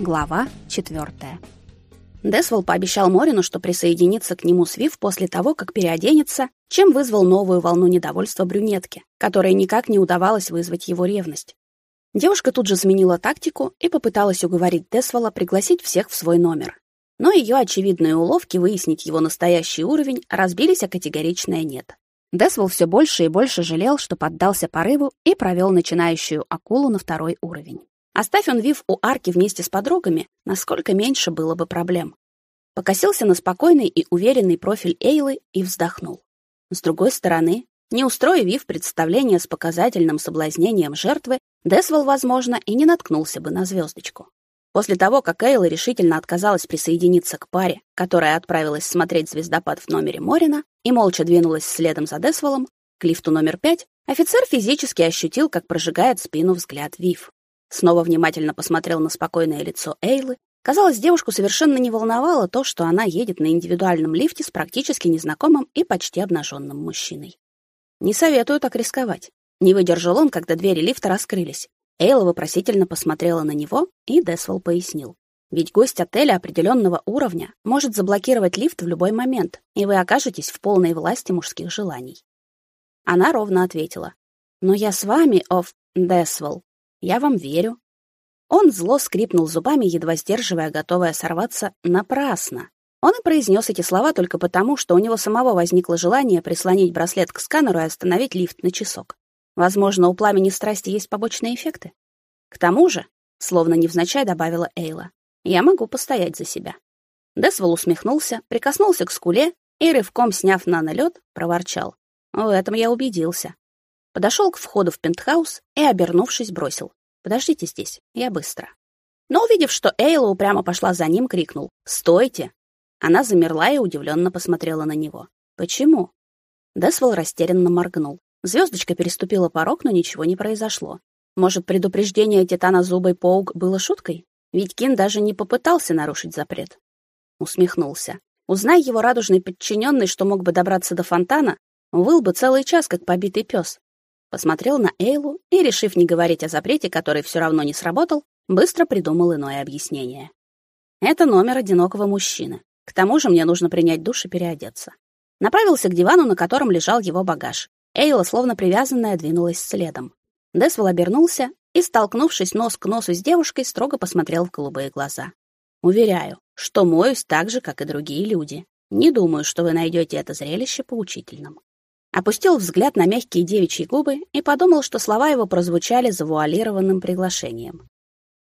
Глава 4. Десвол пообещал Морину, что присоединится к нему с Вив после того, как переоденется, чем вызвал новую волну недовольства брюнетки, которой никак не удавалось вызвать его ревность. Девушка тут же сменила тактику и попыталась уговорить Десвола пригласить всех в свой номер. Но ее очевидные уловки выяснить его настоящий уровень разбились о категоричное «нет». Десвол все больше и больше жалел, что поддался порыву и провел начинающую акулу на второй уровень. Оставь он Вив у арки вместе с подругами, насколько меньше было бы проблем. Покосился на спокойный и уверенный профиль Эйлы и вздохнул. С другой стороны, не устроив Вив представление с показательным соблазнением жертвы, Десвол, возможно, и не наткнулся бы на звездочку. После того, как Эйла решительно отказалась присоединиться к паре, которая отправилась смотреть звездопад в номере Морина и молча двинулась следом за Десволом, к лифту номер пять, офицер физически ощутил, как прожигает спину взгляд Вив. Снова внимательно посмотрел на спокойное лицо Эйлы. Казалось, девушку совершенно не волновало то, что она едет на индивидуальном лифте с практически незнакомым и почти обнаженным мужчиной. Не советую так рисковать. Не выдержал он, когда двери лифта раскрылись. Эйла вопросительно посмотрела на него, и Десвол пояснил. Ведь гость отеля определенного уровня может заблокировать лифт в любой момент, и вы окажетесь в полной власти мужских желаний. Она ровно ответила. «Но я с вами, Оф Десвол. Я вам верю. Он зло скрипнул зубами, едва сдерживая, готовая сорваться напрасно. Он и произнес эти слова только потому, что у него самого возникло желание прислонить браслет к сканеру и остановить лифт на часок. Возможно, у пламени страсти есть побочные эффекты. К тому же, словно невзначай добавила Эйла, я могу постоять за себя. Десвол усмехнулся, прикоснулся к скуле и, рывком сняв нанолёт, проворчал. В этом я убедился. Подошел к входу в пентхаус и, обернувшись, бросил. «Подождите здесь, я быстро». Но, увидев, что Эйла упрямо пошла за ним, крикнул «Стойте!». Она замерла и удивленно посмотрела на него. «Почему?» Десвол растерянно моргнул. Звездочка переступила порог, но ничего не произошло. Может, предупреждение Титана Зубой Поуг было шуткой? Ведь Кин даже не попытался нарушить запрет. Усмехнулся. Узнай его радужный подчиненный, что мог бы добраться до фонтана, выл бы целый час, как побитый пес. Посмотрел на Эйлу и, решив не говорить о запрете, который все равно не сработал, быстро придумал иное объяснение. Это номер одинокого мужчины. К тому же мне нужно принять душ и переодеться. Направился к дивану, на котором лежал его багаж. Эйла, словно привязанная, двинулась следом. Десвол обернулся и, столкнувшись нос к носу с девушкой, строго посмотрел в голубые глаза. «Уверяю, что моюсь так же, как и другие люди. Не думаю, что вы найдете это зрелище поучительным». Опустил взгляд на мягкие девичьи губы и подумал, что слова его прозвучали завуалированным приглашением.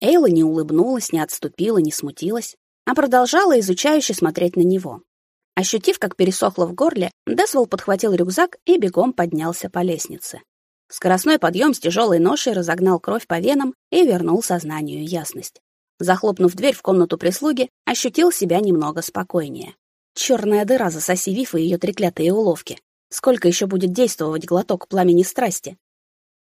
Эйла не улыбнулась, не отступила, не смутилась, а продолжала изучающе смотреть на него. Ощутив, как пересохло в горле, Десвол подхватил рюкзак и бегом поднялся по лестнице. Скоростной подъем с тяжелой ношей разогнал кровь по венам и вернул сознанию ясность. Захлопнув дверь в комнату прислуги, ощутил себя немного спокойнее. Черная дыра, засоси Виф и ее треклятые уловки. Сколько еще будет действовать глоток пламени страсти?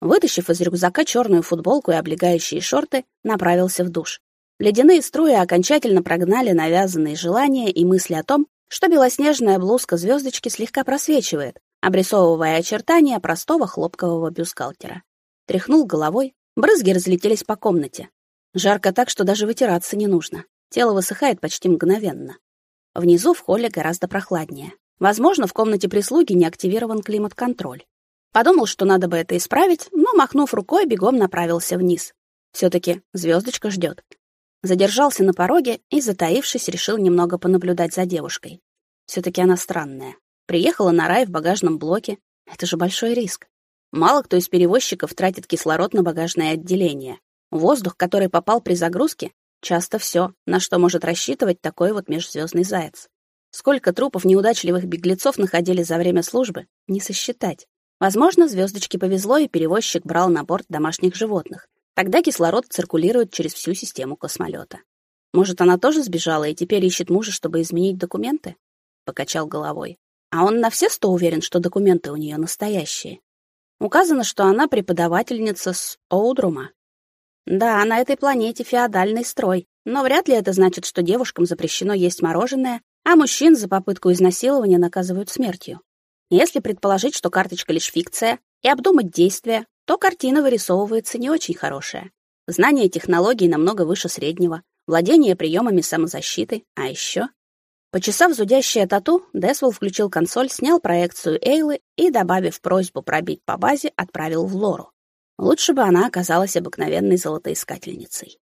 Вытащив из рюкзака черную футболку и облегающие шорты, направился в душ. Ледяные струи окончательно прогнали навязанные желания и мысли о том, что белоснежная блузка звездочки слегка просвечивает, обрисовывая очертания простого хлопкового бюстгальтера. Тряхнул головой, брызги разлетелись по комнате. Жарко так, что даже вытираться не нужно. Тело высыхает почти мгновенно. Внизу в холле гораздо прохладнее. Возможно, в комнате прислуги не активирован климат-контроль. Подумал, что надо бы это исправить, но, махнув рукой, бегом направился вниз. Все-таки звездочка ждет. Задержался на пороге и, затаившись, решил немного понаблюдать за девушкой. Все-таки она странная. Приехала на рай в багажном блоке. Это же большой риск. Мало кто из перевозчиков тратит кислород на багажное отделение. Воздух, который попал при загрузке, часто все, на что может рассчитывать такой вот межзвездный заяц. Сколько трупов неудачливых беглецов находили за время службы, не сосчитать. Возможно, звездочке повезло, и перевозчик брал на борт домашних животных. Тогда кислород циркулирует через всю систему космолета. Может, она тоже сбежала и теперь ищет мужа, чтобы изменить документы? Покачал головой. А он на все сто уверен, что документы у нее настоящие. Указано, что она преподавательница с Оудрума. Да, на этой планете феодальный строй, но вряд ли это значит, что девушкам запрещено есть мороженое а мужчин за попытку изнасилования наказывают смертью. Если предположить, что карточка лишь фикция, и обдумать действия, то картина вырисовывается не очень хорошая. Знание технологий намного выше среднего. владение приемами самозащиты, а еще... Почесав зудящее тату, Десвелл включил консоль, снял проекцию Эйлы и, добавив просьбу пробить по базе, отправил в Лору. Лучше бы она оказалась обыкновенной золотоискательницей.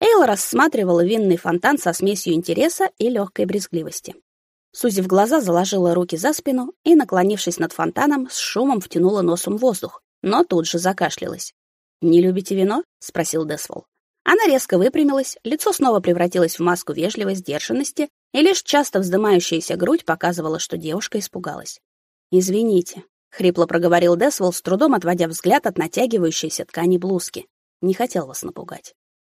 Эйла рассматривала винный фонтан со смесью интереса и легкой брезгливости. Сузив глаза, заложила руки за спину и, наклонившись над фонтаном, с шумом втянула носом воздух, но тут же закашлялась. «Не любите вино?» — спросил Десвол. Она резко выпрямилась, лицо снова превратилось в маску вежливой сдержанности, и лишь часто вздымающаяся грудь показывала, что девушка испугалась. «Извините», — хрипло проговорил Десвол, с трудом отводя взгляд от натягивающейся ткани блузки. «Не хотел вас напугать».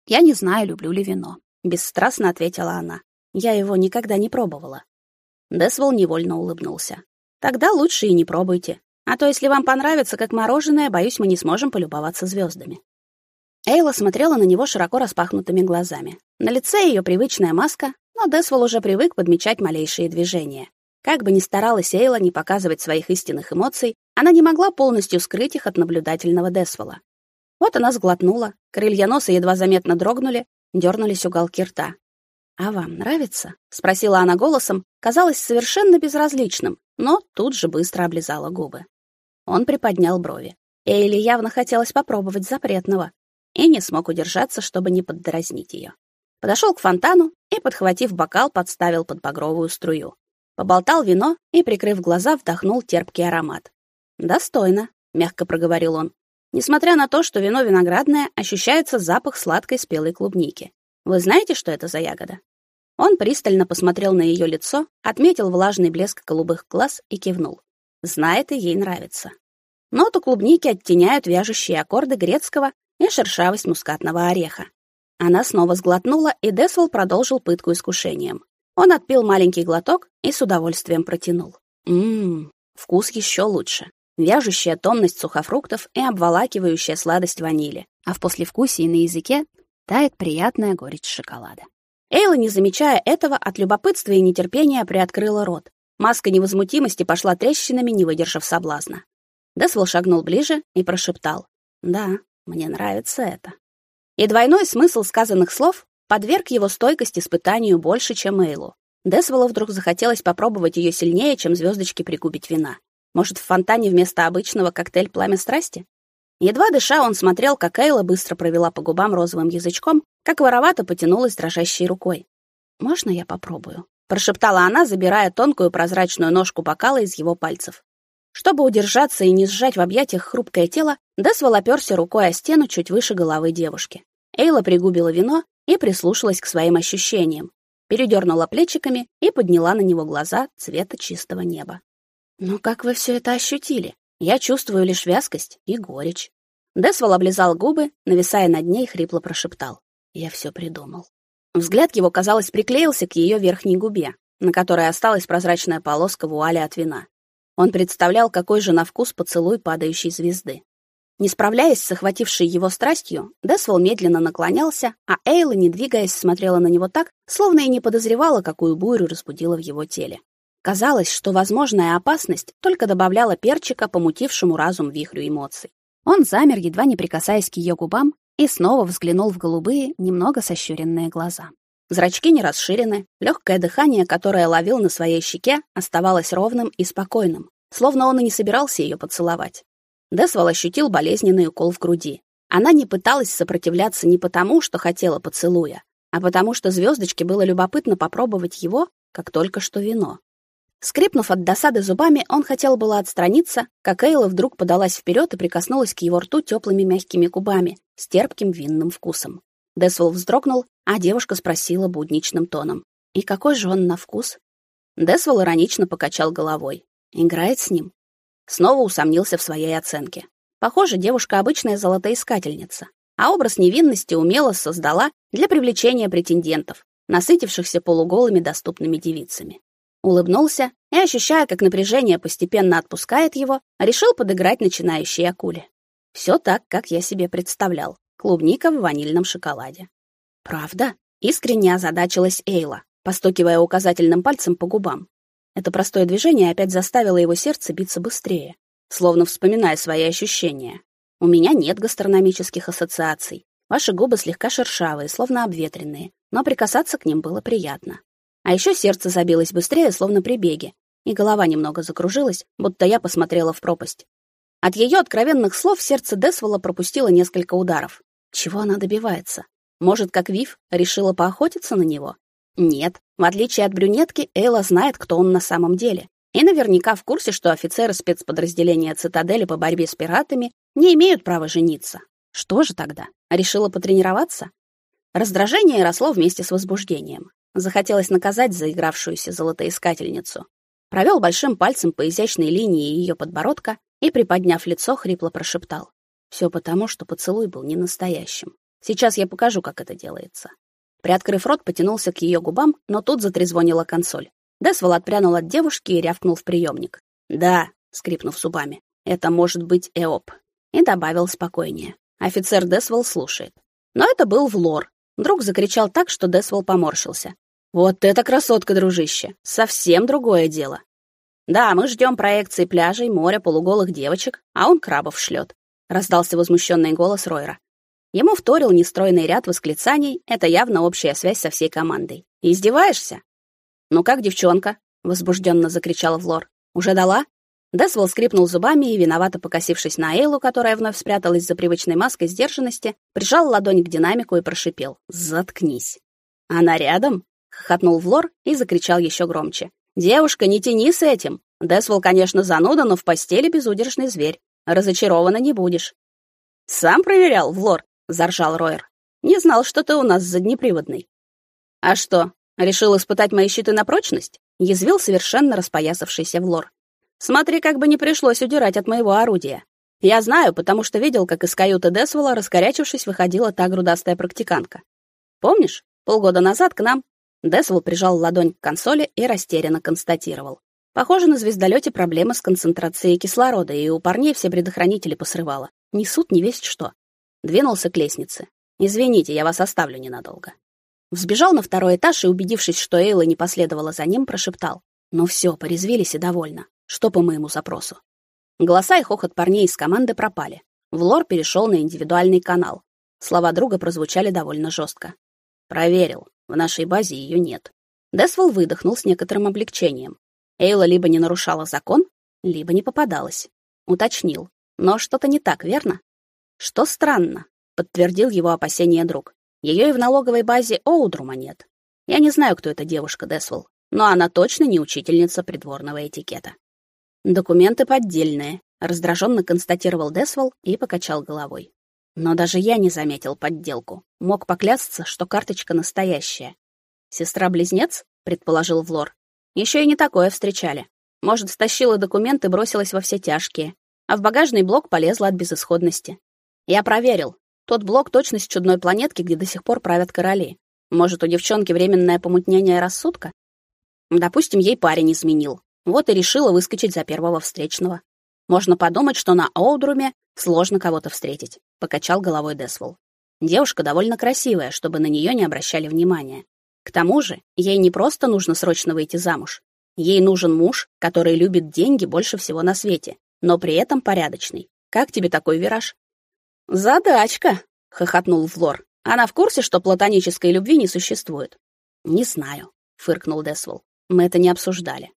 «Я не знаю, люблю ли вино», — бесстрастно ответила она. «Я его никогда не пробовала». Десвол невольно улыбнулся. «Тогда лучше и не пробуйте. А то, если вам понравится, как мороженое, боюсь, мы не сможем полюбоваться звездами. Эйла смотрела на него широко распахнутыми глазами. На лице ее привычная маска, но Десвол уже привык подмечать малейшие движения. Как бы ни старалась Эйла не показывать своих истинных эмоций, она не могла полностью скрыть их от наблюдательного Десвола. Вот она сглотнула, крылья носа едва заметно дрогнули, дернулись уголки рта. «А вам нравится?» — спросила она голосом, казалось совершенно безразличным, но тут же быстро облизала губы. Он приподнял брови. Эйли явно хотелось попробовать запретного и не смог удержаться, чтобы не поддразнить ее. Подошел к фонтану и, подхватив бокал, подставил под багровую струю. Поболтал вино и, прикрыв глаза, вдохнул терпкий аромат. «Достойно», — мягко проговорил он. Несмотря на то, что вино виноградное, ощущается запах сладкой спелой клубники. Вы знаете, что это за ягода? Он пристально посмотрел на ее лицо, отметил влажный блеск голубых глаз и кивнул. Знает и ей нравится. Ноту клубники оттеняют вяжущие аккорды грецкого и шершавость мускатного ореха. Она снова сглотнула, и Десвол продолжил пытку искушением. Он отпил маленький глоток и с удовольствием протянул. Ммм, вкус еще лучше. Вяжущая томность сухофруктов и обволакивающая сладость ванили, а в послевкусии на языке тает приятная горечь шоколада. Эйла, не замечая этого, от любопытства и нетерпения приоткрыла рот, Маска невозмутимости пошла трещинами, не выдержав соблазна. Десвол шагнул ближе и прошептал. «Да, мне нравится это». И двойной смысл сказанных слов подверг его стойкость испытанию больше, чем Эйлу. Десволу вдруг захотелось попробовать ее сильнее, чем звездочки пригубить вина. Может, в фонтане вместо обычного коктейль «Пламя страсти»? Едва дыша, он смотрел, как Эйла быстро провела по губам розовым язычком, как воровато потянулась дрожащей рукой. «Можно я попробую?» прошептала она, забирая тонкую прозрачную ножку бокала из его пальцев. Чтобы удержаться и не сжать в объятиях хрупкое тело, Десвол оперся рукой о стену чуть выше головы девушки. Эйла пригубила вино и прислушалась к своим ощущениям, передернула плечиками и подняла на него глаза цвета чистого неба. «Ну как вы все это ощутили? Я чувствую лишь вязкость и горечь». Десвол облизал губы, нависая над ней, хрипло прошептал. «Я все придумал». Взгляд его, казалось, приклеился к ее верхней губе, на которой осталась прозрачная полоска вуали от вина. Он представлял, какой же на вкус поцелуй падающей звезды. Не справляясь с охватившей его страстью, Десвол медленно наклонялся, а Эйла, не двигаясь, смотрела на него так, словно и не подозревала, какую бурю разбудила в его теле. Казалось, что возможная опасность только добавляла перчика помутившему разум вихрю эмоций. Он замер, едва не прикасаясь к ее губам, и снова взглянул в голубые, немного сощуренные глаза. Зрачки не расширены, легкое дыхание, которое ловил на своей щеке, оставалось ровным и спокойным, словно он и не собирался ее поцеловать. Десвол ощутил болезненный укол в груди. Она не пыталась сопротивляться не потому, что хотела поцелуя, а потому что звездочке было любопытно попробовать его, как только что вино. Скрипнув от досады зубами, он хотел было отстраниться, как Эйла вдруг подалась вперед и прикоснулась к его рту теплыми мягкими губами с терпким винным вкусом. Десвол вздрогнул, а девушка спросила будничным тоном. «И какой же он на вкус?» Десвол иронично покачал головой. «Играет с ним?» Снова усомнился в своей оценке. Похоже, девушка обычная золотоискательница, а образ невинности умело создала для привлечения претендентов, насытившихся полуголыми доступными девицами улыбнулся и, ощущая, как напряжение постепенно отпускает его, решил подыграть начинающей акуле. Все так, как я себе представлял. Клубника в ванильном шоколаде. Правда? Искренне озадачилась Эйла, постукивая указательным пальцем по губам. Это простое движение опять заставило его сердце биться быстрее, словно вспоминая свои ощущения. У меня нет гастрономических ассоциаций. Ваши губы слегка шершавые, словно обветренные. но прикасаться к ним было приятно. А еще сердце забилось быстрее, словно при беге, и голова немного закружилась, будто я посмотрела в пропасть. От ее откровенных слов сердце Десвола пропустило несколько ударов. Чего она добивается? Может, как Вив, решила поохотиться на него? Нет, в отличие от брюнетки, Эйла знает, кто он на самом деле. И наверняка в курсе, что офицеры спецподразделения Цитадели по борьбе с пиратами не имеют права жениться. Что же тогда? Решила потренироваться? Раздражение росло вместе с возбуждением. Захотелось наказать заигравшуюся золотоискательницу. Провел большим пальцем по изящной линии ее подбородка и, приподняв лицо, хрипло прошептал. Все потому, что поцелуй был не настоящим. Сейчас я покажу, как это делается. Приоткрыв рот, потянулся к ее губам, но тут затрезвонила консоль. Десвол отпрянул от девушки и рявкнул в приемник. «Да», — скрипнув зубами, — «это может быть Эоп». И добавил спокойнее. Офицер Десвол слушает. Но это был Влор. Вдруг закричал так, что Десвол поморщился. «Вот это красотка, дружище! Совсем другое дело!» «Да, мы ждем проекции пляжей, моря, полуголых девочек, а он крабов шлет», — раздался возмущенный голос Ройра. Ему вторил нестройный ряд восклицаний, это явно общая связь со всей командой. «Издеваешься?» «Ну как девчонка?» — возбужденно закричал Влор. «Уже дала?» Десвол скрипнул зубами и, виновато покосившись на Эйлу, которая вновь спряталась за привычной маской сдержанности, прижал ладонь к динамику и прошипел. «Заткнись!» «Она рядом?» — хохотнул Влор и закричал еще громче. «Девушка, не тяни с этим! Десвол, конечно, зануда, но в постели безудержный зверь. Разочарована не будешь». «Сам проверял, Влор?» заржал Ройер. Не знал, что ты у нас заднеприводный. А что, решил испытать мои щиты на прочность? Язвил совершенно распоясавшийся Влор. Смотри, как бы не пришлось удирать от моего орудия. Я знаю, потому что видел, как из каюты Десвола, раскорячившись, выходила та грудастая практиканка. Помнишь, полгода назад к нам Десвол прижал ладонь к консоли и растерянно констатировал. Похоже, на звездолете проблемы с концентрацией кислорода, и у парней все предохранители посрывало. Несут не весть что. Двинулся к лестнице. «Извините, я вас оставлю ненадолго». Взбежал на второй этаж и, убедившись, что Эйла не последовала за ним, прошептал. «Ну все, порезвились и довольно. Что по моему запросу?» Голоса и хохот парней из команды пропали. Влор перешел на индивидуальный канал. Слова друга прозвучали довольно жестко. «Проверил. В нашей базе ее нет». Десвол выдохнул с некоторым облегчением. Эйла либо не нарушала закон, либо не попадалась. Уточнил. Но что-то не так, верно? Что странно, подтвердил его опасения друг. Ее и в налоговой базе Оудрума нет. Я не знаю, кто эта девушка, Десвелл, но она точно не учительница придворного этикета. Документы поддельные, раздраженно констатировал Десвелл и покачал головой. Но даже я не заметил подделку. Мог поклясться, что карточка настоящая. Сестра-близнец, предположил Влор. Еще и не такое встречали. Может, стащила документы и бросилась во все тяжкие, а в багажный блок полезла от безысходности. Я проверил. Тот блок точно с чудной планетки, где до сих пор правят короли. Может, у девчонки временное помутнение рассудка? Допустим, ей парень изменил. Вот и решила выскочить за первого встречного. Можно подумать, что на Оудруме сложно кого-то встретить, покачал головой Десвол. Девушка довольно красивая, чтобы на нее не обращали внимания. К тому же, ей не просто нужно срочно выйти замуж. Ей нужен муж, который любит деньги больше всего на свете, но при этом порядочный. Как тебе такой вираж? «Задачка!» — хохотнул Флор. «Она в курсе, что платонической любви не существует?» «Не знаю», — фыркнул Десвол. «Мы это не обсуждали».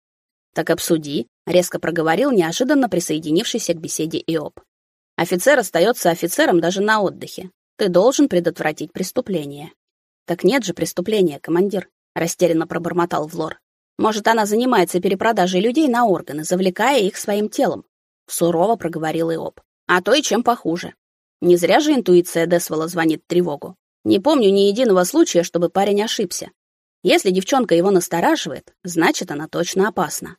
«Так обсуди», — резко проговорил неожиданно присоединившийся к беседе Иоб. «Офицер остается офицером даже на отдыхе. Ты должен предотвратить преступление». «Так нет же преступления, командир», — растерянно пробормотал Влор. «Может, она занимается перепродажей людей на органы, завлекая их своим телом?» Сурово проговорил Иоб. «А то и чем похуже. Не зря же интуиция Десвола звонит тревогу. Не помню ни единого случая, чтобы парень ошибся. Если девчонка его настораживает, значит, она точно опасна.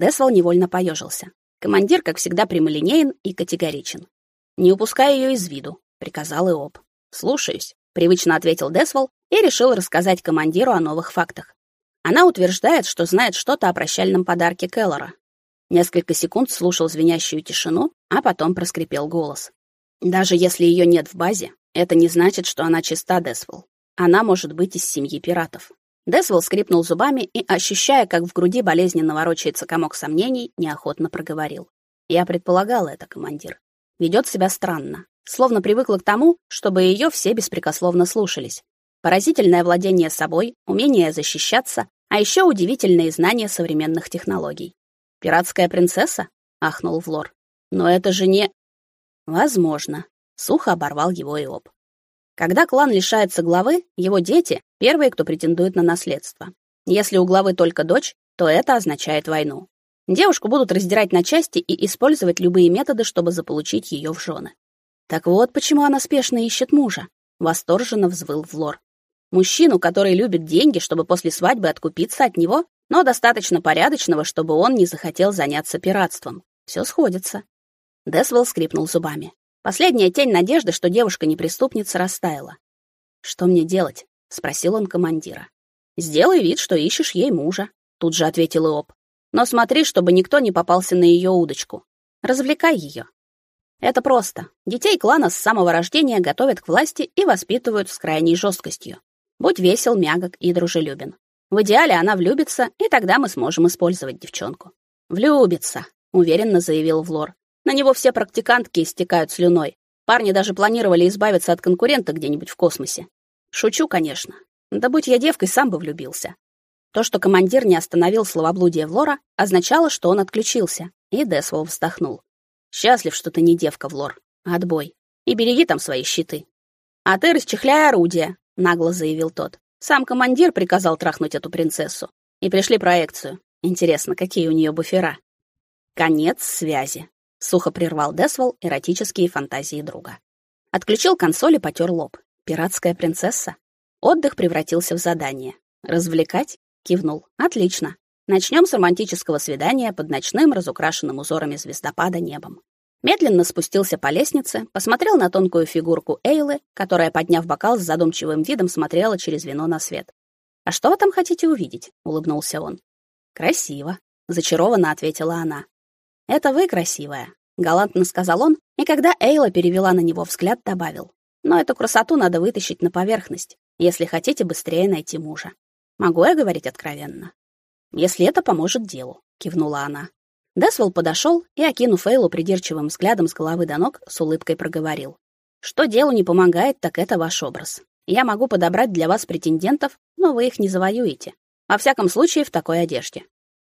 Десвол невольно поежился. Командир, как всегда, прямолинеен и категоричен. «Не упускай ее из виду», — приказал Иоб. «Слушаюсь», — привычно ответил Десвол и решил рассказать командиру о новых фактах. Она утверждает, что знает что-то о прощальном подарке Келлора. Несколько секунд слушал звенящую тишину, а потом проскрипел голос. Даже если ее нет в базе, это не значит, что она чиста, Десвелл. Она может быть из семьи пиратов. Десвелл скрипнул зубами и, ощущая, как в груди болезненно ворочается комок сомнений, неохотно проговорил. Я предполагал это, командир. Ведет себя странно, словно привыкла к тому, чтобы ее все беспрекословно слушались. Поразительное владение собой, умение защищаться, а еще удивительные знания современных технологий. «Пиратская принцесса?» — ахнул Влор. «Но это же не...» «Возможно», — сухо оборвал его Иоб. Когда клан лишается главы, его дети — первые, кто претендует на наследство. Если у главы только дочь, то это означает войну. Девушку будут раздирать на части и использовать любые методы, чтобы заполучить ее в жены. Так вот, почему она спешно ищет мужа. Восторженно взвыл Влор. Мужчину, который любит деньги, чтобы после свадьбы откупиться от него, но достаточно порядочного, чтобы он не захотел заняться пиратством. Все сходится. Десвелл скрипнул зубами. Последняя тень надежды, что девушка не преступница, растаяла. «Что мне делать?» — спросил он командира. «Сделай вид, что ищешь ей мужа», — тут же ответил Иоб. «Но смотри, чтобы никто не попался на ее удочку. Развлекай ее. Это просто. Детей клана с самого рождения готовят к власти и воспитывают с крайней жесткостью. Будь весел, мягок и дружелюбен. В идеале она влюбится, и тогда мы сможем использовать девчонку. Влюбится, уверенно заявил Влор. На него все практикантки истекают слюной. Парни даже планировали избавиться от конкурента где-нибудь в космосе. Шучу, конечно. Да будь я девкой, сам бы влюбился. То, что командир не остановил словоблудие Влора, означало, что он отключился, и Десвол вздохнул. Счастлив, что ты не девка, Влор. Отбой. И береги там свои щиты. А ты расчехляй орудие, нагло заявил тот. Сам командир приказал трахнуть эту принцессу. И пришли проекцию. Интересно, какие у нее буфера. Конец связи. Сухо прервал Десвол эротические фантазии друга. Отключил консоль и потер лоб. Пиратская принцесса? Отдых превратился в задание. Развлекать? Кивнул. Отлично. Начнем с романтического свидания под ночным, разукрашенным узорами звездопада небом. Медленно спустился по лестнице, посмотрел на тонкую фигурку Эйлы, которая, подняв бокал с задумчивым видом, смотрела через вино на свет. «А что вы там хотите увидеть?» — улыбнулся он. «Красиво», — зачарованно ответила она. «Это вы красивая», — галантно сказал он, и когда Эйла перевела на него взгляд, добавил. «Но эту красоту надо вытащить на поверхность, если хотите быстрее найти мужа. Могу я говорить откровенно?» «Если это поможет делу», — кивнула она. Десвелл подошел и, окинув Эйлу придирчивым взглядом с головы до ног, с улыбкой проговорил. «Что делу не помогает, так это ваш образ. Я могу подобрать для вас претендентов, но вы их не завоюете. Во всяком случае, в такой одежде.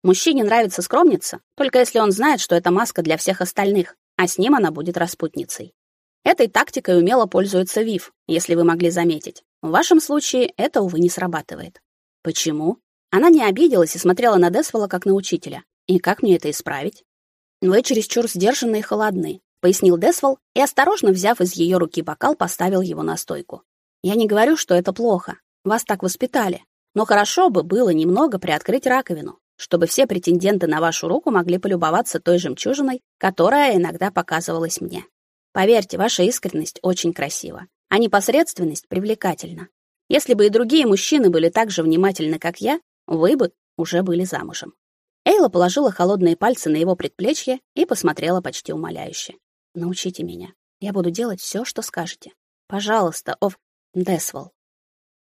Мужчине нравится скромница, только если он знает, что это маска для всех остальных, а с ним она будет распутницей. Этой тактикой умело пользуется Вив, если вы могли заметить. В вашем случае это, увы, не срабатывает. Почему? Она не обиделась и смотрела на Десвола как на учителя. И как мне это исправить? Вы чересчур сдержанны и холодны, пояснил Десвол и осторожно взяв из ее руки бокал, поставил его на стойку. Я не говорю, что это плохо. Вас так воспитали, но хорошо бы было немного приоткрыть раковину, чтобы все претенденты на вашу руку могли полюбоваться той жемчужиной, которая иногда показывалась мне. Поверьте, ваша искренность очень красива, а непосредственность привлекательна. Если бы и другие мужчины были так же внимательны, как я, вы бы уже были замужем. Эйла положила холодные пальцы на его предплечье и посмотрела почти умоляюще. «Научите меня. Я буду делать все, что скажете. Пожалуйста, Ов... Десвол».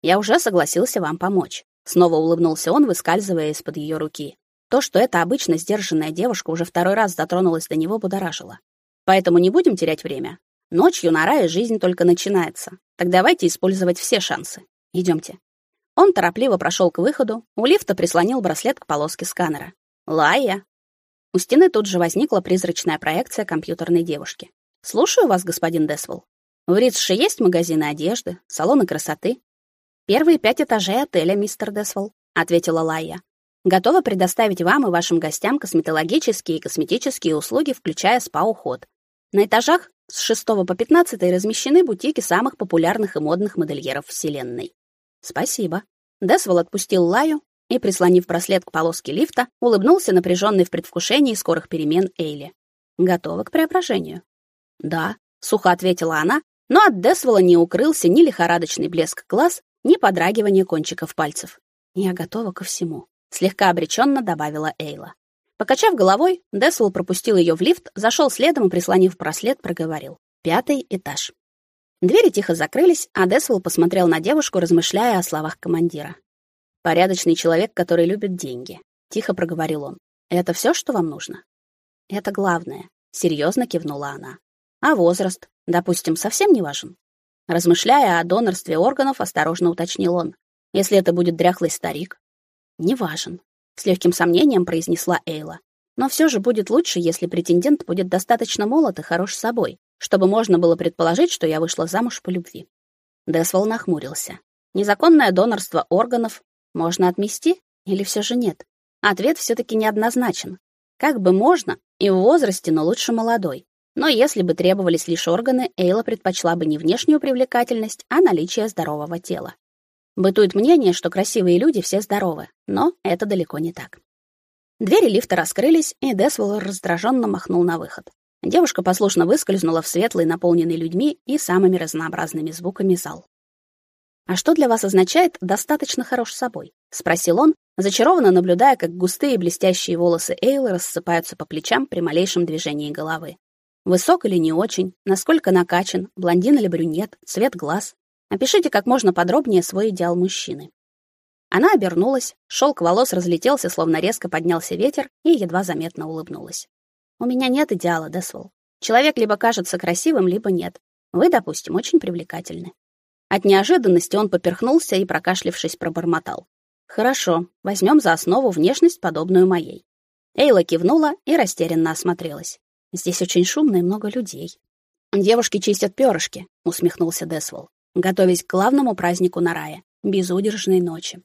«Я уже согласился вам помочь». Снова улыбнулся он, выскальзывая из-под ее руки. То, что эта обычно сдержанная девушка уже второй раз дотронулась до него, будоражило. Поэтому не будем терять время. Ночью на рае жизнь только начинается. Так давайте использовать все шансы. Идемте. Он торопливо прошел к выходу, у лифта прислонил браслет к полоске сканера. Лая. У стены тут же возникла призрачная проекция компьютерной девушки. Слушаю вас, господин Десвелл. В Ридше есть магазины одежды, салоны красоты. Первые пять этажей отеля, мистер Десвелл, ответила Лая. Готова предоставить вам и вашим гостям косметологические и косметические услуги, включая спа-уход. На этажах с 6 по 15 размещены бутики самых популярных и модных модельеров вселенной. Спасибо. Десвелл отпустил Лаю и, прислонив браслет к полоске лифта, улыбнулся напряженный в предвкушении скорых перемен Эйли. «Готова к преображению?» «Да», — сухо ответила она, но от Десвола не укрылся ни лихорадочный блеск глаз, ни подрагивание кончиков пальцев. «Я готова ко всему», — слегка обреченно добавила Эйла. Покачав головой, Десвол пропустил ее в лифт, зашел следом и, прислонив браслет, проговорил. «Пятый этаж». Двери тихо закрылись, а Десвол посмотрел на девушку, размышляя о словах командира. Порядочный человек, который любит деньги, тихо проговорил он. Это все, что вам нужно? Это главное, серьезно кивнула она. А возраст, допустим, совсем не важен. Размышляя о донорстве органов, осторожно уточнил он. Если это будет дряхлый старик, не важен, с легким сомнением произнесла Эйла. Но все же будет лучше, если претендент будет достаточно молод и хорош собой, чтобы можно было предположить, что я вышла замуж по любви. Десвол нахмурился. Незаконное донорство органов можно отмести или все же нет? Ответ все таки неоднозначен. Как бы можно, и в возрасте, но лучше молодой. Но если бы требовались лишь органы, Эйла предпочла бы не внешнюю привлекательность, а наличие здорового тела. Бытует мнение, что красивые люди все здоровы, но это далеко не так. Двери лифта раскрылись, и Десвелл раздраженно махнул на выход. Девушка послушно выскользнула в светлый, наполненный людьми и самыми разнообразными звуками зал. «А что для вас означает «достаточно хорош собой»?» — спросил он, зачарованно наблюдая, как густые блестящие волосы Эйлы рассыпаются по плечам при малейшем движении головы. Высок или не очень, насколько накачан, блондин или брюнет, цвет глаз. Опишите как можно подробнее свой идеал мужчины. Она обернулась, шелк волос разлетелся, словно резко поднялся ветер, и едва заметно улыбнулась. У меня нет идеала, Десвол. Человек либо кажется красивым, либо нет. Вы, допустим, очень привлекательны. От неожиданности он поперхнулся и, прокашлявшись, пробормотал: "Хорошо, возьмем за основу внешность, подобную моей". Эйла кивнула и растерянно осмотрелась. Здесь очень шумно и много людей. Девушки чистят перышки, усмехнулся Десвол, готовясь к главному празднику на рае безудержной ночи.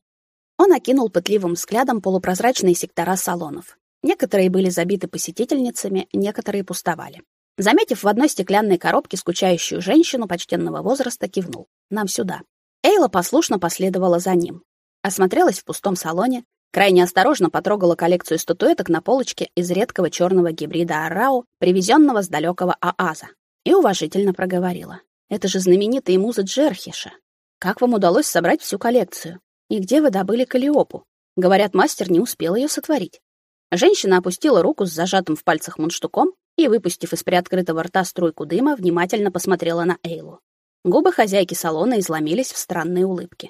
Он окинул пытливым взглядом полупрозрачные сектора салонов. Некоторые были забиты посетительницами, некоторые пустовали. Заметив в одной стеклянной коробке скучающую женщину почтенного возраста, кивнул: "Нам сюда". Эйла послушно последовала за ним. Осмотрелась в пустом салоне, крайне осторожно потрогала коллекцию статуэток на полочке из редкого черного гибрида Аррау, привезенного с далекого Ааза, и уважительно проговорила: "Это же знаменитые музы Джерхиша. Как вам удалось собрать всю коллекцию? И где вы добыли Калиопу? Говорят, мастер не успел ее сотворить. Женщина опустила руку с зажатым в пальцах мундштуком и, выпустив из приоткрытого рта струйку дыма, внимательно посмотрела на Эйлу. Губы хозяйки салона изломились в странные улыбки.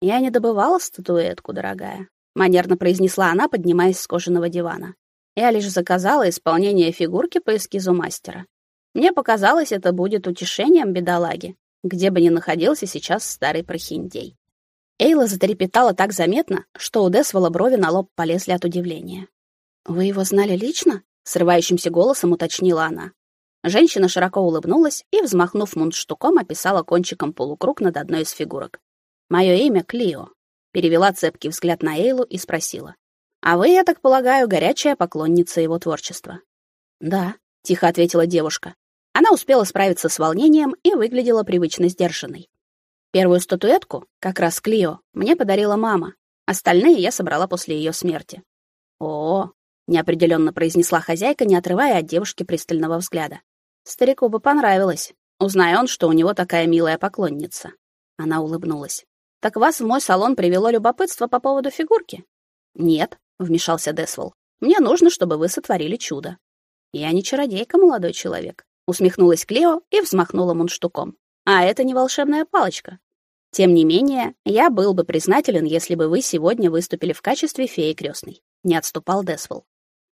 «Я не добывала статуэтку, дорогая», — манерно произнесла она, поднимаясь с кожаного дивана. «Я лишь заказала исполнение фигурки по эскизу мастера. Мне показалось, это будет утешением бедолаги, где бы ни находился сейчас старый прохиндей». Эйла затрепетала так заметно, что у Десвола брови на лоб полезли от удивления. «Вы его знали лично?» — срывающимся голосом уточнила она. Женщина широко улыбнулась и, взмахнув мундштуком, описала кончиком полукруг над одной из фигурок. «Мое имя Клио», — перевела цепкий взгляд на Эйлу и спросила. «А вы, я так полагаю, горячая поклонница его творчества?» «Да», — тихо ответила девушка. Она успела справиться с волнением и выглядела привычно сдержанной. Первую статуэтку, как раз Клио, мне подарила мама. Остальные я собрала после ее смерти. О, неопределенно произнесла хозяйка, не отрывая от девушки пристального взгляда. Старику бы понравилось. Узнай он, что у него такая милая поклонница. Она улыбнулась. Так вас в мой салон привело любопытство по поводу фигурки? Нет, вмешался Десвол. Мне нужно, чтобы вы сотворили чудо. Я не чародейка, молодой человек, усмехнулась Клео и взмахнула мундштуком. А это не волшебная палочка. Тем не менее, я был бы признателен, если бы вы сегодня выступили в качестве феи крестной. Не отступал Десвол.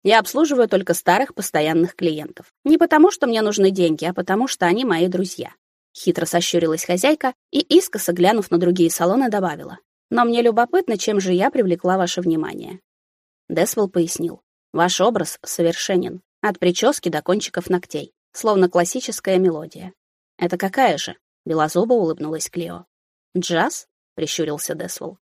Я обслуживаю только старых постоянных клиентов. Не потому, что мне нужны деньги, а потому, что они мои друзья. Хитро сощурилась хозяйка и, искоса глянув на другие салоны, добавила. Но мне любопытно, чем же я привлекла ваше внимание. Десвол пояснил. Ваш образ совершенен. От прически до кончиков ногтей. Словно классическая мелодия. Это какая же? Белозубо улыбнулась Клео. «Джаз?» — прищурился Десвол.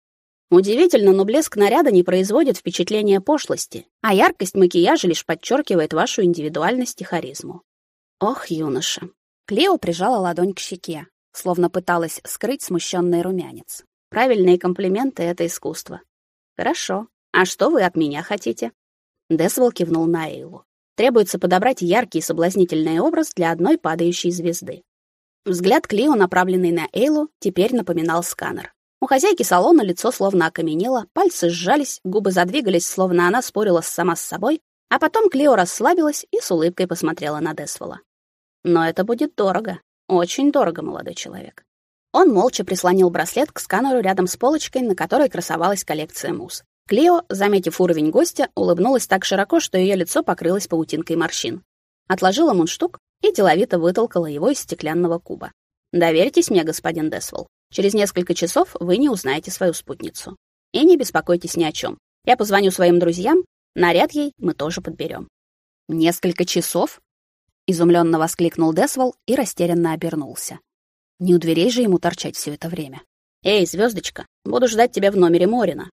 Удивительно, но блеск наряда не производит впечатления пошлости, а яркость макияжа лишь подчеркивает вашу индивидуальность и харизму. Ох, юноша. Клео прижала ладонь к щеке, словно пыталась скрыть смущенный румянец. Правильные комплименты — это искусство. Хорошо. А что вы от меня хотите? Десвол кивнул на Эйлу. Требуется подобрать яркий и соблазнительный образ для одной падающей звезды. Взгляд Клио, направленный на Эйлу, теперь напоминал сканер. У хозяйки салона лицо словно окаменело, пальцы сжались, губы задвигались, словно она спорила сама с собой, а потом Клио расслабилась и с улыбкой посмотрела на Десвола. «Но это будет дорого. Очень дорого, молодой человек». Он молча прислонил браслет к сканеру рядом с полочкой, на которой красовалась коллекция мус. Клио, заметив уровень гостя, улыбнулась так широко, что ее лицо покрылось паутинкой морщин. Отложила мундштук и деловито вытолкала его из стеклянного куба. Доверьтесь мне, господин Десвол. Через несколько часов вы не узнаете свою спутницу. И не беспокойтесь ни о чем. Я позвоню своим друзьям, наряд ей мы тоже подберем. Несколько часов? изумленно воскликнул Десвол и растерянно обернулся. Не у дверей же ему торчать все это время. Эй, звездочка, буду ждать тебя в номере Морина.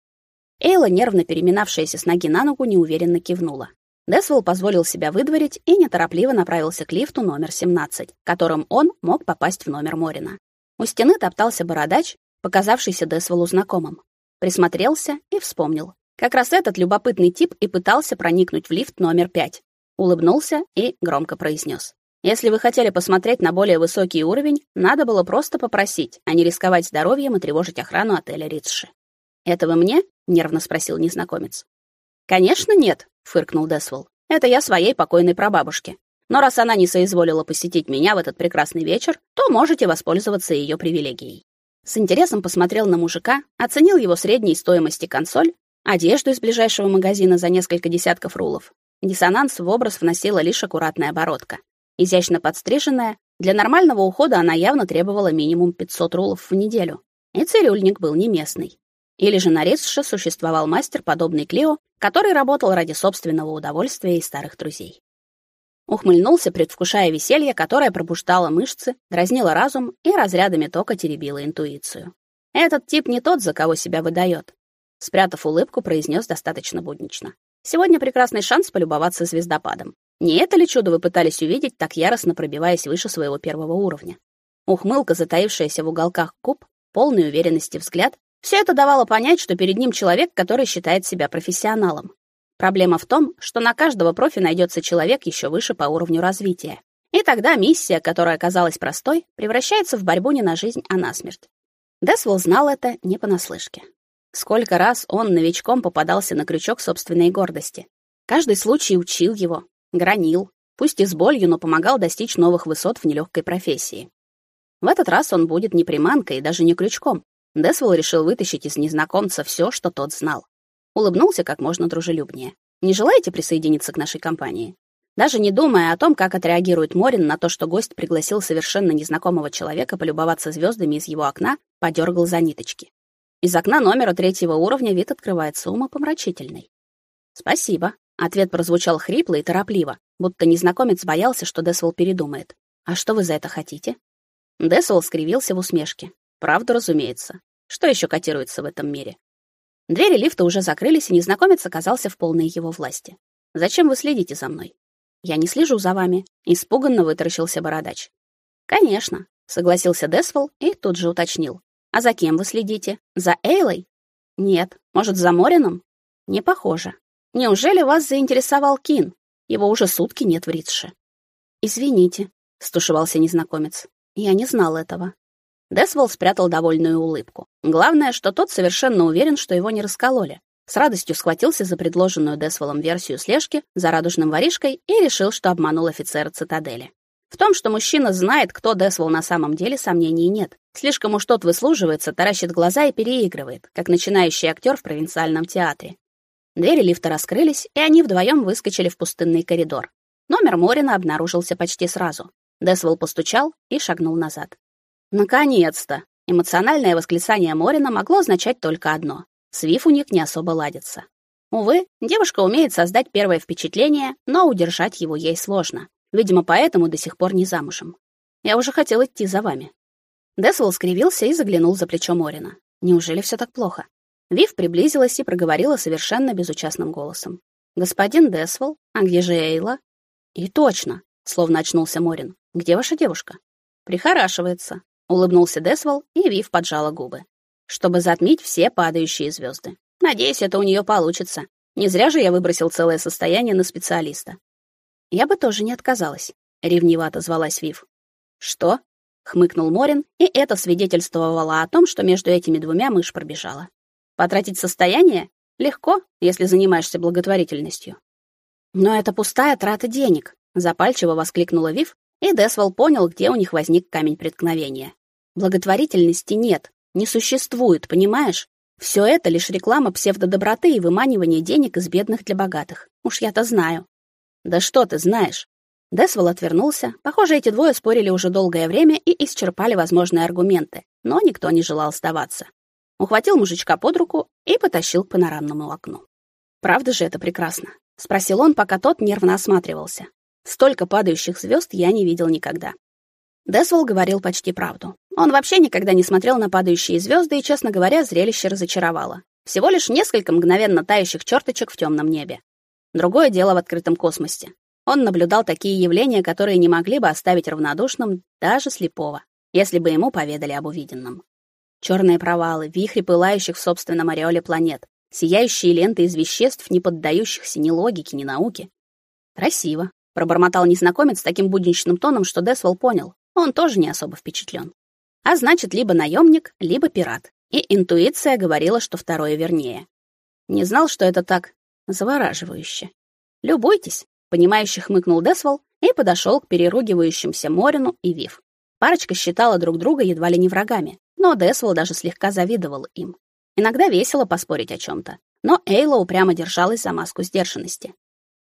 Эйла, нервно переминавшаяся с ноги на ногу, неуверенно кивнула. Десвол позволил себя выдворить и неторопливо направился к лифту номер 17, которым он мог попасть в номер Морина. У стены топтался бородач, показавшийся Десволу знакомым. Присмотрелся и вспомнил. Как раз этот любопытный тип и пытался проникнуть в лифт номер 5. Улыбнулся и громко произнес: "Если вы хотели посмотреть на более высокий уровень, надо было просто попросить, а не рисковать здоровьем и тревожить охрану отеля Ритши". "Это вы мне?" нервно спросил незнакомец. "Конечно, нет", фыркнул Десвол. "Это я своей покойной прабабушке. Но раз она не соизволила посетить меня в этот прекрасный вечер, то можете воспользоваться ее привилегией". С интересом посмотрел на мужика, оценил его средней стоимости консоль, одежду из ближайшего магазина за несколько десятков рулов. Диссонанс в образ вносила лишь аккуратная оборотка. Изящно подстриженная, для нормального ухода она явно требовала минимум 500 рулов в неделю. И цирюльник был не местный. Или же на Рисше существовал мастер, подобный Клео, который работал ради собственного удовольствия и старых друзей. Ухмыльнулся, предвкушая веселье, которое пробуждало мышцы, дразнило разум и разрядами тока теребило интуицию. Этот тип не тот, за кого себя выдает. Спрятав улыбку, произнес достаточно буднично. Сегодня прекрасный шанс полюбоваться звездопадом. Не это ли чудо вы пытались увидеть, так яростно пробиваясь выше своего первого уровня? Ухмылка, затаившаяся в уголках губ, полной уверенности взгляд, все это давало понять, что перед ним человек, который считает себя профессионалом. Проблема в том, что на каждого профи найдется человек еще выше по уровню развития. И тогда миссия, которая казалась простой, превращается в борьбу не на жизнь, а на смерть. Десвол знал это не понаслышке. Сколько раз он новичком попадался на крючок собственной гордости. Каждый случай учил его, гранил, пусть и с болью, но помогал достичь новых высот в нелегкой профессии. В этот раз он будет не приманкой и даже не крючком. Десвол решил вытащить из незнакомца все, что тот знал. Улыбнулся как можно дружелюбнее. «Не желаете присоединиться к нашей компании?» Даже не думая о том, как отреагирует Морин на то, что гость пригласил совершенно незнакомого человека полюбоваться звездами из его окна, подергал за ниточки. Из окна номера третьего уровня вид открывается умопомрачительный. «Спасибо», — ответ прозвучал хрипло и торопливо, будто незнакомец боялся, что Десвол передумает. «А что вы за это хотите?» Десвол скривился в усмешке. «Правда, разумеется. Что еще котируется в этом мире?» Двери лифта уже закрылись, и незнакомец оказался в полной его власти. «Зачем вы следите за мной?» «Я не слежу за вами», — испуганно вытаращился бородач. «Конечно», — согласился Десвол и тут же уточнил. А за кем вы следите? За Эйлой? Нет. Может, за Морином? Не похоже. Неужели вас заинтересовал Кин? Его уже сутки нет в Ридше. Извините, стушевался незнакомец. Я не знал этого. Десвол спрятал довольную улыбку. Главное, что тот совершенно уверен, что его не раскололи. С радостью схватился за предложенную Десволом версию слежки за радужным воришкой и решил, что обманул офицера цитадели. В том, что мужчина знает, кто Десвол на самом деле, сомнений нет. Слишком уж тот выслуживается, таращит глаза и переигрывает, как начинающий актер в провинциальном театре. Двери лифта раскрылись, и они вдвоем выскочили в пустынный коридор. Номер Морина обнаружился почти сразу. Десвол постучал и шагнул назад. Наконец-то! Эмоциональное восклицание Морина могло означать только одно. Свиф у них не особо ладится. Увы, девушка умеет создать первое впечатление, но удержать его ей сложно. Видимо, поэтому до сих пор не замужем. Я уже хотел идти за вами. Десвол скривился и заглянул за плечо Морина. Неужели все так плохо? Вив приблизилась и проговорила совершенно безучастным голосом. «Господин Десвол, а где же Эйла?» «И точно», — словно очнулся Морин. «Где ваша девушка?» «Прихорашивается», — улыбнулся Десвол, и Вив поджала губы. «Чтобы затмить все падающие звезды. Надеюсь, это у нее получится. Не зря же я выбросил целое состояние на специалиста. Я бы тоже не отказалась, ревниво отозвалась Вив. Что? хмыкнул Морин, и это свидетельствовало о том, что между этими двумя мышь пробежала. Потратить состояние легко, если занимаешься благотворительностью. Но это пустая трата денег, запальчиво воскликнула Вив, и Десвол понял, где у них возник камень преткновения. Благотворительности нет, не существует, понимаешь? Все это лишь реклама псевдодоброты и выманивание денег из бедных для богатых. Уж я-то знаю. Да что ты знаешь? Десвол отвернулся. Похоже, эти двое спорили уже долгое время и исчерпали возможные аргументы, но никто не желал сдаваться. Ухватил мужичка под руку и потащил к панорамному окну. «Правда же это прекрасно?» — спросил он, пока тот нервно осматривался. «Столько падающих звезд я не видел никогда». Десвол говорил почти правду. Он вообще никогда не смотрел на падающие звезды и, честно говоря, зрелище разочаровало. Всего лишь несколько мгновенно тающих черточек в темном небе. Другое дело в открытом космосе. Он наблюдал такие явления, которые не могли бы оставить равнодушным даже слепого, если бы ему поведали об увиденном. Черные провалы, вихри пылающих в собственном ореоле планет, сияющие ленты из веществ, не поддающихся ни логике, ни науке. Красиво, пробормотал незнакомец таким будничным тоном, что Десвол понял. Он тоже не особо впечатлен. А значит, либо наемник, либо пират. И интуиция говорила, что второе вернее. Не знал, что это так завораживающе. Любуйтесь, Понимающе хмыкнул Десвол и подошел к переругивающимся Морину и Вив. Парочка считала друг друга едва ли не врагами, но Десвол даже слегка завидовал им. Иногда весело поспорить о чем то но Эйла упрямо держалась за маску сдержанности.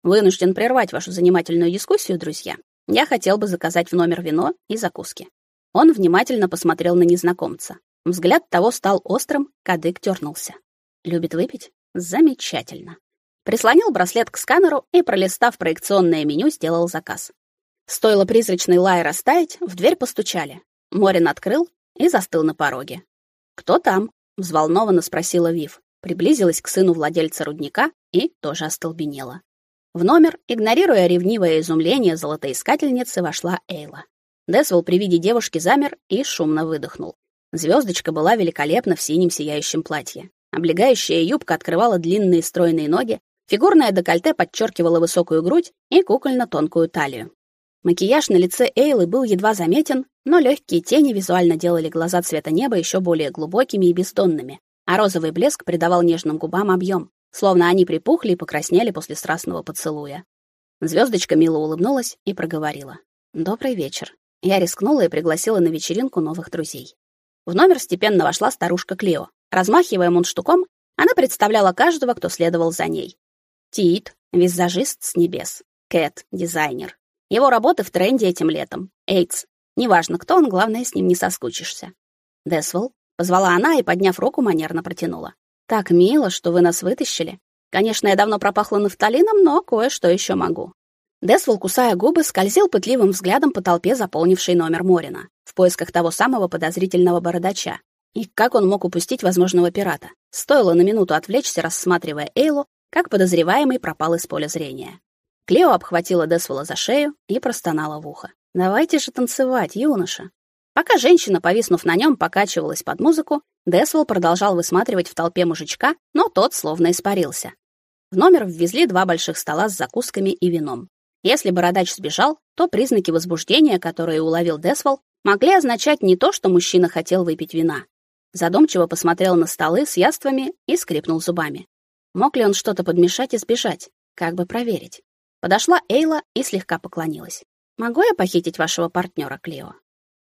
Вынужден прервать вашу занимательную дискуссию, друзья. Я хотел бы заказать в номер вино и закуски. Он внимательно посмотрел на незнакомца. Взгляд того стал острым, кадык дернулся. Любит выпить? Замечательно. Прислонил браслет к сканеру и, пролистав проекционное меню, сделал заказ. Стоило призрачной лай растаять, в дверь постучали. Морин открыл и застыл на пороге. «Кто там?» — взволнованно спросила Вив. Приблизилась к сыну владельца рудника и тоже остолбенела. В номер, игнорируя ревнивое изумление золотоискательницы, вошла Эйла. Десвол при виде девушки замер и шумно выдохнул. Звездочка была великолепна в синем сияющем платье. Облегающая юбка открывала длинные стройные ноги, Фигурное декольте подчеркивало высокую грудь и кукольно-тонкую талию. Макияж на лице Эйлы был едва заметен, но легкие тени визуально делали глаза цвета неба еще более глубокими и бездонными, а розовый блеск придавал нежным губам объем, словно они припухли и покраснели после страстного поцелуя. Звездочка мило улыбнулась и проговорила: "Добрый вечер". Я рискнула и пригласила на вечеринку новых друзей. В номер степенно вошла старушка Клео. Размахивая мундштуком, она представляла каждого, кто следовал за ней. Тит — визажист с небес. Кэт — дизайнер. Его работы в тренде этим летом. Эйтс. Неважно, кто он, главное, с ним не соскучишься. Десвелл. Позвала она и, подняв руку, манерно протянула. «Так мило, что вы нас вытащили. Конечно, я давно пропахла нафталином, но кое-что еще могу». Десвелл, кусая губы, скользил пытливым взглядом по толпе, заполнившей номер Морина, в поисках того самого подозрительного бородача. И как он мог упустить возможного пирата? Стоило на минуту отвлечься, рассматривая Эйлу, как подозреваемый пропал из поля зрения. Клео обхватила Десвола за шею и простонала в ухо. «Давайте же танцевать, юноша!» Пока женщина, повиснув на нем, покачивалась под музыку, Десвол продолжал высматривать в толпе мужичка, но тот словно испарился. В номер ввезли два больших стола с закусками и вином. Если бородач сбежал, то признаки возбуждения, которые уловил Десвол, могли означать не то, что мужчина хотел выпить вина. Задумчиво посмотрел на столы с яствами и скрипнул зубами. Мог ли он что-то подмешать и сбежать? Как бы проверить? Подошла Эйла и слегка поклонилась. «Могу я похитить вашего партнера, Клео?»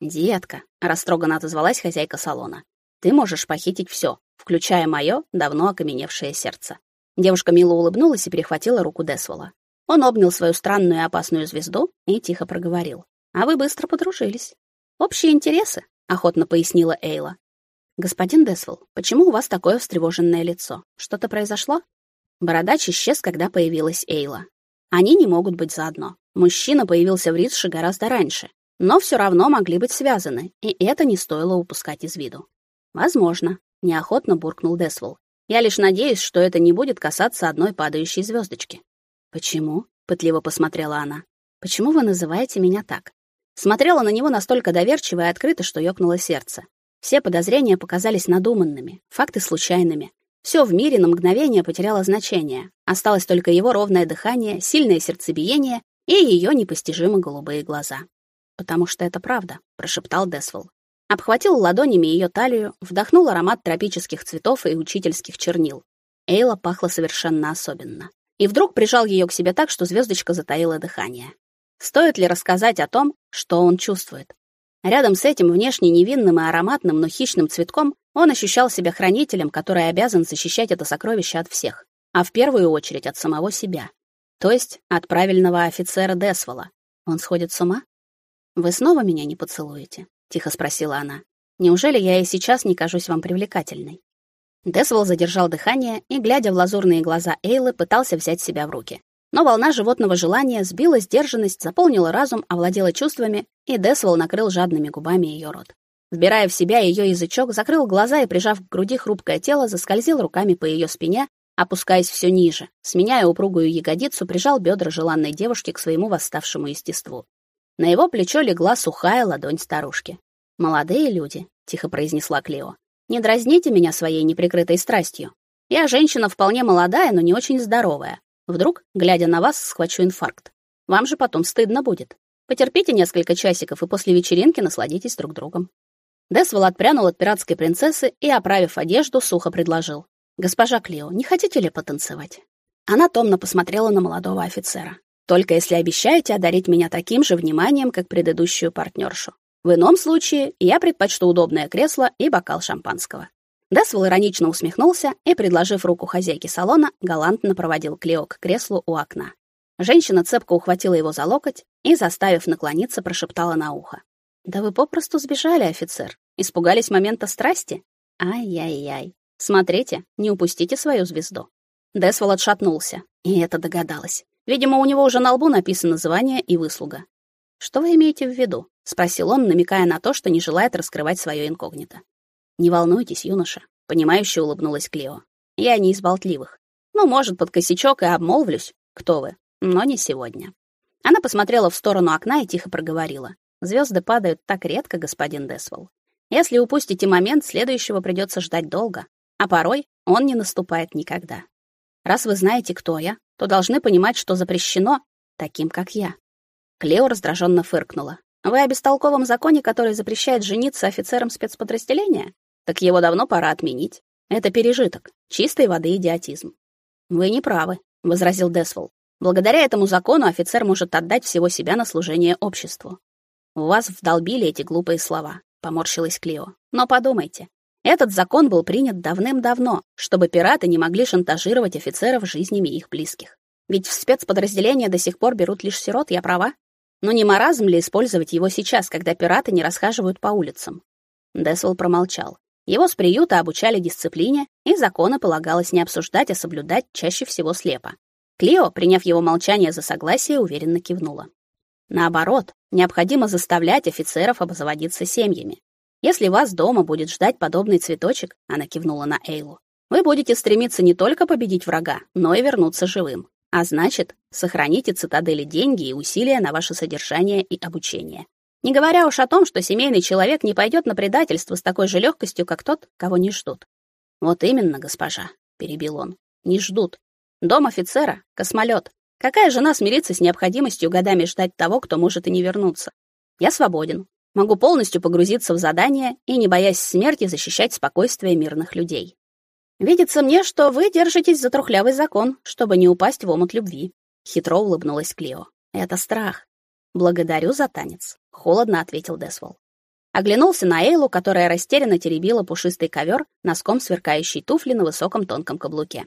«Детка», — растроганно отозвалась хозяйка салона. «Ты можешь похитить все, включая мое давно окаменевшее сердце». Девушка мило улыбнулась и перехватила руку Десвола. Он обнял свою странную и опасную звезду и тихо проговорил. «А вы быстро подружились». «Общие интересы», — охотно пояснила Эйла. «Господин Десвелл, почему у вас такое встревоженное лицо? Что-то произошло?» Бородач исчез, когда появилась Эйла. Они не могут быть заодно. Мужчина появился в Ридше гораздо раньше, но все равно могли быть связаны, и это не стоило упускать из виду. «Возможно», — неохотно буркнул Десвелл. «Я лишь надеюсь, что это не будет касаться одной падающей звездочки». «Почему?» — пытливо посмотрела она. «Почему вы называете меня так?» Смотрела на него настолько доверчиво и открыто, что ёкнуло сердце. Все подозрения показались надуманными, факты случайными. Все в мире на мгновение потеряло значение. Осталось только его ровное дыхание, сильное сердцебиение и ее непостижимо голубые глаза. «Потому что это правда», — прошептал Десвелл. Обхватил ладонями ее талию, вдохнул аромат тропических цветов и учительских чернил. Эйла пахла совершенно особенно. И вдруг прижал ее к себе так, что звездочка затаила дыхание. Стоит ли рассказать о том, что он чувствует? Рядом с этим внешне невинным и ароматным, но хищным цветком он ощущал себя хранителем, который обязан защищать это сокровище от всех, а в первую очередь от самого себя. То есть от правильного офицера Десвола. Он сходит с ума? Вы снова меня не поцелуете? Тихо спросила она. Неужели я и сейчас не кажусь вам привлекательной? Десвол задержал дыхание и, глядя в лазурные глаза Эйлы, пытался взять себя в руки. Но волна животного желания сбила сдержанность, заполнила разум, овладела чувствами, и Десвол накрыл жадными губами ее рот. Вбирая в себя ее язычок, закрыл глаза и, прижав к груди хрупкое тело, заскользил руками по ее спине, опускаясь все ниже, сменяя упругую ягодицу, прижал бедра желанной девушки к своему восставшему естеству. На его плечо легла сухая ладонь старушки. «Молодые люди», — тихо произнесла Клео, — «не дразните меня своей неприкрытой страстью. Я женщина вполне молодая, но не очень здоровая. Вдруг, глядя на вас, схвачу инфаркт. Вам же потом стыдно будет. Потерпите несколько часиков и после вечеринки насладитесь друг другом. Десвол отпрянул от пиратской принцессы и, оправив одежду, сухо предложил: "Госпожа Клео, не хотите ли потанцевать?" Она томно посмотрела на молодого офицера. "Только если обещаете одарить меня таким же вниманием, как предыдущую партнершу. В ином случае я предпочту удобное кресло и бокал шампанского". Десвол иронично усмехнулся и, предложив руку хозяйке салона, галантно проводил Клео к креслу у окна. Женщина цепко ухватила его за локоть и, заставив наклониться, прошептала на ухо. «Да вы попросту сбежали, офицер. Испугались момента страсти? Ай-яй-яй. Смотрите, не упустите свою звезду». Десвол отшатнулся, и это догадалась. Видимо, у него уже на лбу написано звание и выслуга. «Что вы имеете в виду?» — спросил он, намекая на то, что не желает раскрывать свое инкогнито. Не волнуйтесь, юноша, понимающе улыбнулась Клео. Я не из болтливых. Ну, может, под косячок и обмолвлюсь, кто вы, но не сегодня. Она посмотрела в сторону окна и тихо проговорила: Звезды падают так редко, господин Десвол. Если упустите момент, следующего придется ждать долго, а порой он не наступает никогда. Раз вы знаете, кто я, то должны понимать, что запрещено таким, как я. Клео раздраженно фыркнула. Вы о бестолковом законе, который запрещает жениться офицерам спецподразделения? Так его давно пора отменить. Это пережиток, чистой воды идиотизм. Вы не правы, возразил Десвол. Благодаря этому закону офицер может отдать всего себя на служение обществу. У вас вдолбили эти глупые слова, поморщилась Клео. Но подумайте, этот закон был принят давным-давно, чтобы пираты не могли шантажировать офицеров жизнями их близких. Ведь в спецподразделения до сих пор берут лишь сирот, я права? Но не маразм ли использовать его сейчас, когда пираты не расхаживают по улицам? Десвол промолчал. Его с приюта обучали дисциплине, и законы полагалось не обсуждать, а соблюдать чаще всего слепо. Клео, приняв его молчание за согласие, уверенно кивнула. Наоборот, необходимо заставлять офицеров обзаводиться семьями. Если вас дома будет ждать подобный цветочек, она кивнула на Эйлу, вы будете стремиться не только победить врага, но и вернуться живым. А значит, сохраните цитадели деньги и усилия на ваше содержание и обучение. Не говоря уж о том, что семейный человек не пойдет на предательство с такой же легкостью, как тот, кого не ждут. Вот именно, госпожа, перебил он. Не ждут. Дом офицера космолет. Какая жена смирится с необходимостью годами ждать того, кто может и не вернуться? Я свободен. Могу полностью погрузиться в задание и, не боясь смерти, защищать спокойствие мирных людей. Видится мне, что вы держитесь за трухлявый закон, чтобы не упасть в омут любви. Хитро улыбнулась Клео. Это страх. Благодарю за танец, холодно ответил Десвол. Оглянулся на Эйлу, которая растерянно теребила пушистый ковер носком сверкающей туфли на высоком тонком каблуке.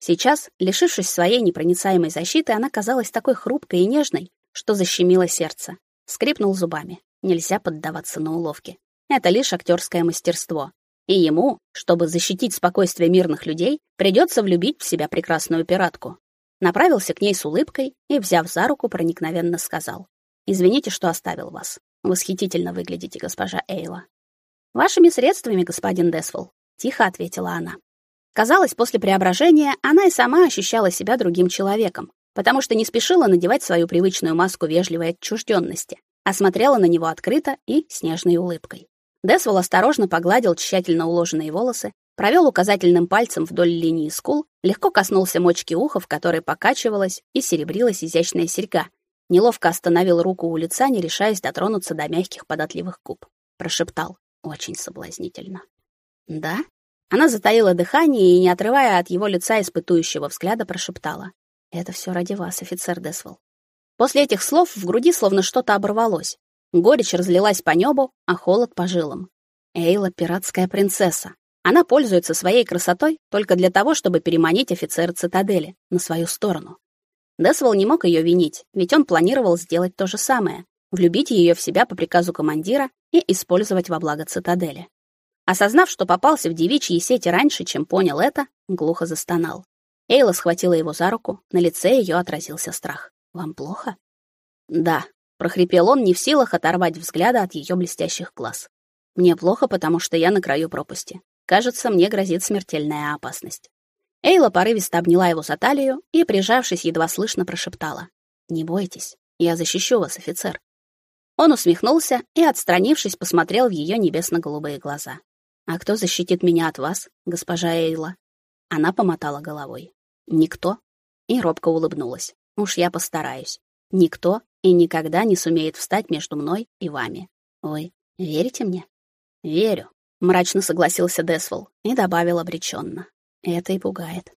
Сейчас, лишившись своей непроницаемой защиты, она казалась такой хрупкой и нежной, что защемило сердце. Скрипнул зубами. Нельзя поддаваться на уловки. Это лишь актерское мастерство. И ему, чтобы защитить спокойствие мирных людей, придется влюбить в себя прекрасную пиратку. Направился к ней с улыбкой и, взяв за руку, проникновенно сказал: Извините, что оставил вас. Восхитительно выглядите, госпожа Эйла. Вашими средствами, господин Десвол, тихо ответила она. Казалось, после преображения она и сама ощущала себя другим человеком, потому что не спешила надевать свою привычную маску вежливой отчужденности, а смотрела на него открыто и с нежной улыбкой. Десвол осторожно погладил тщательно уложенные волосы, провел указательным пальцем вдоль линии скул, легко коснулся мочки уха, в которой покачивалась и серебрилась изящная серьга, Неловко остановил руку у лица, не решаясь дотронуться до мягких податливых губ. Прошептал очень соблазнительно. «Да?» Она затаила дыхание и, не отрывая от его лица испытующего взгляда, прошептала. «Это все ради вас, офицер Десвелл». После этих слов в груди словно что-то оборвалось. Горечь разлилась по небу, а холод по жилам. Эйла — пиратская принцесса. Она пользуется своей красотой только для того, чтобы переманить офицера цитадели на свою сторону. Десвол не мог ее винить, ведь он планировал сделать то же самое — влюбить ее в себя по приказу командира и использовать во благо цитадели. Осознав, что попался в девичьи сети раньше, чем понял это, глухо застонал. Эйла схватила его за руку, на лице ее отразился страх. «Вам плохо?» «Да», — прохрипел он, не в силах оторвать взгляда от ее блестящих глаз. «Мне плохо, потому что я на краю пропасти. Кажется, мне грозит смертельная опасность». Эйла порывисто обняла его за талию и, прижавшись, едва слышно прошептала. «Не бойтесь, я защищу вас, офицер». Он усмехнулся и, отстранившись, посмотрел в ее небесно-голубые глаза. «А кто защитит меня от вас, госпожа Эйла?» Она помотала головой. Никто. И робко улыбнулась. Уж я постараюсь. Никто и никогда не сумеет встать между мной и вами. Вы верите мне? Верю, мрачно согласился Десвол и добавил обреченно. Это и пугает.